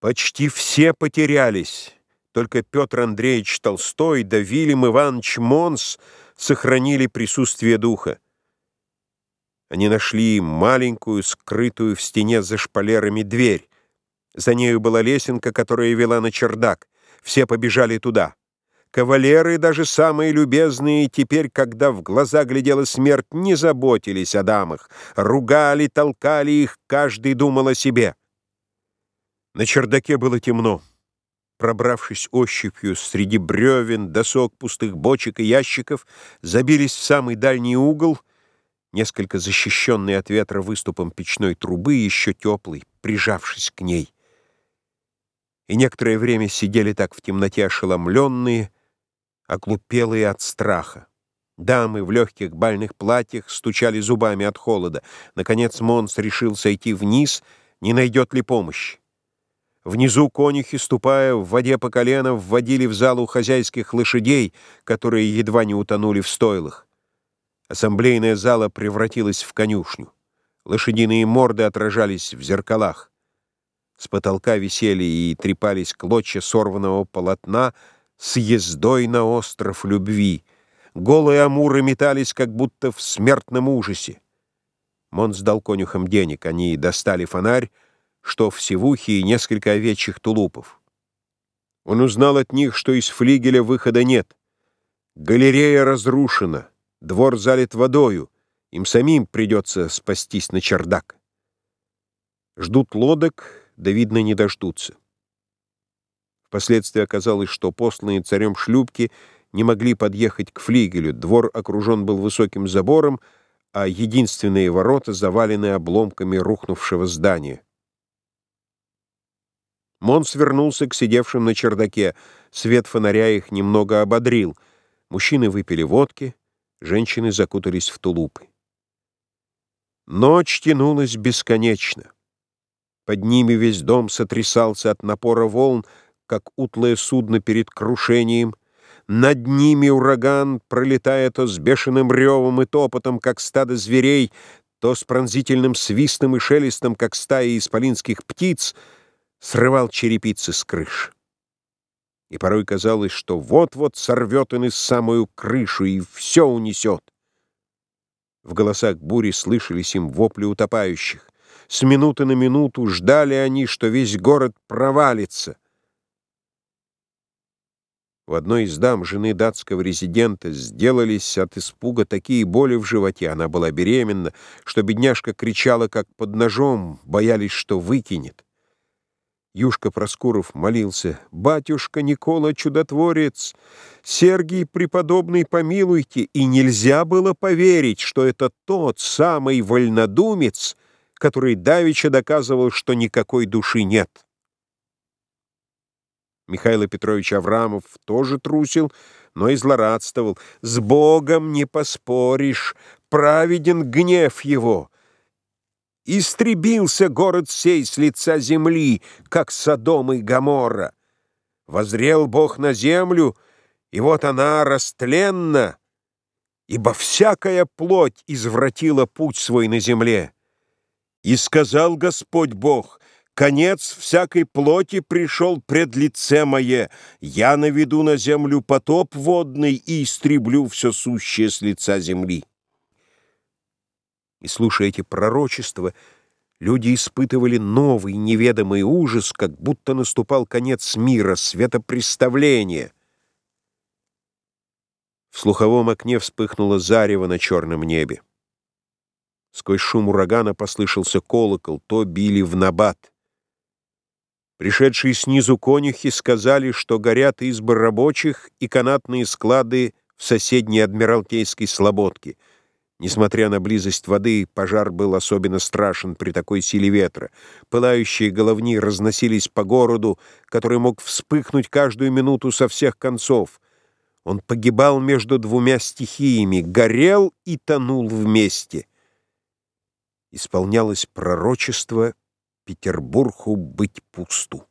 Почти все потерялись. Только Петр Андреевич Толстой да Вильям Иванович Монс сохранили присутствие духа. Они нашли маленькую, скрытую в стене за шпалерами дверь. За нею была лесенка, которая вела на чердак. Все побежали туда. Кавалеры, даже самые любезные, теперь, когда в глаза глядела смерть, не заботились о дамах. Ругали, толкали их, каждый думал о себе. На чердаке было темно. Пробравшись ощупью среди бревен, досок, пустых бочек и ящиков, забились в самый дальний угол, несколько защищенный от ветра выступом печной трубы, еще теплый, прижавшись к ней. И некоторое время сидели так в темноте ошеломленные, оглупелые от страха. Дамы в легких бальных платьях стучали зубами от холода. Наконец Монс решил сойти вниз, не найдет ли помощи. Внизу конюхи, ступая в воде по колено, вводили в залу хозяйских лошадей, которые едва не утонули в стойлах. Ассамблейная зала превратилась в конюшню. Лошадиные морды отражались в зеркалах. С потолка висели и трепались клочья сорванного полотна с ездой на остров любви. Голые амуры метались, как будто в смертном ужасе. Мон сдал конюхам денег, они достали фонарь, что в севухе и несколько овечьих тулупов. Он узнал от них, что из флигеля выхода нет. Галерея разрушена, двор залит водою, им самим придется спастись на чердак. Ждут лодок, да, видно, не дождутся. Впоследствии оказалось, что посланные царем шлюпки не могли подъехать к флигелю, двор окружен был высоким забором, а единственные ворота завалены обломками рухнувшего здания. Монс вернулся к сидевшим на чердаке. Свет фонаря их немного ободрил. Мужчины выпили водки, женщины закутались в тулупы. Ночь тянулась бесконечно. Под ними весь дом сотрясался от напора волн, как утлое судно перед крушением. Над ними ураган, пролетая то с бешеным ревом и топотом, как стадо зверей, то с пронзительным свистом и шелестом, как стаи исполинских птиц — срывал черепицы с крыш. И порой казалось, что вот-вот сорвет он и самую крышу и все унесет. В голосах бури слышались им вопли утопающих. С минуты на минуту ждали они, что весь город провалится. В одной из дам жены датского резидента сделались от испуга такие боли в животе, она была беременна, что бедняжка кричала, как под ножом, боялись, что выкинет. Юшка Проскуров молился, «Батюшка Никола Чудотворец, Сергий Преподобный помилуйте!» И нельзя было поверить, что это тот самый вольнодумец, который давеча доказывал, что никакой души нет. Михаил Петрович Аврамов тоже трусил, но и злорадствовал. «С Богом не поспоришь, праведен гнев его!» Истребился город сей с лица земли, как Содом и Гоморра. Возрел Бог на землю, и вот она растленна, ибо всякая плоть извратила путь свой на земле. И сказал Господь Бог, конец всякой плоти пришел пред лице мое, я наведу на землю потоп водный и истреблю все сущее с лица земли. И, слушая эти пророчества, люди испытывали новый неведомый ужас, как будто наступал конец мира, светопреставление. В слуховом окне вспыхнуло зарево на черном небе. Сквозь шум урагана послышался колокол, то били в набат. Пришедшие снизу конюхи сказали, что горят избы рабочих и канатные склады в соседней Адмиралтейской слободке — Несмотря на близость воды, пожар был особенно страшен при такой силе ветра. Пылающие головни разносились по городу, который мог вспыхнуть каждую минуту со всех концов. Он погибал между двумя стихиями, горел и тонул вместе. Исполнялось пророчество Петербургу быть пусту.